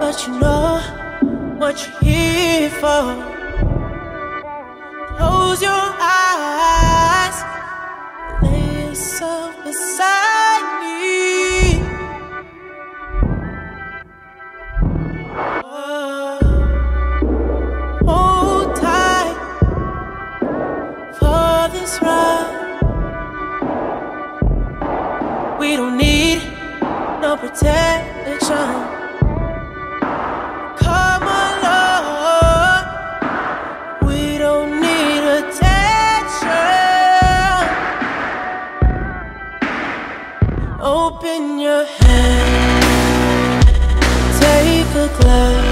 But you know what you're here for. Close your eyes. Open your hand, take a glass.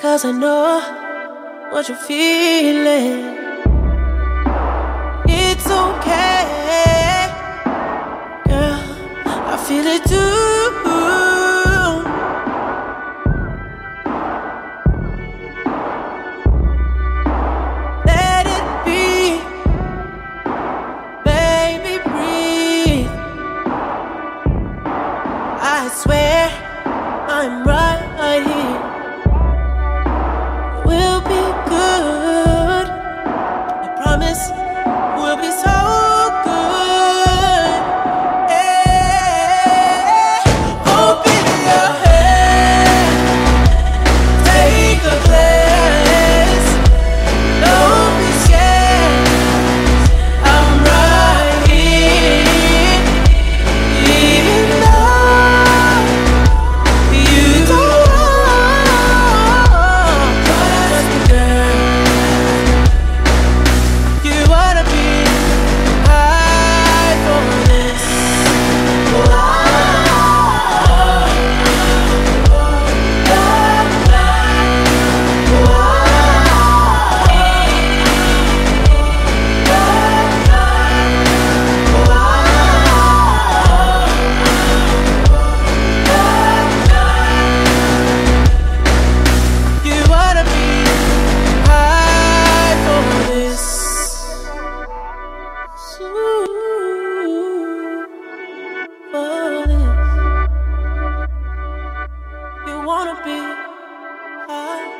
Cause I know what you're feeling. It's okay, girl. I feel it too.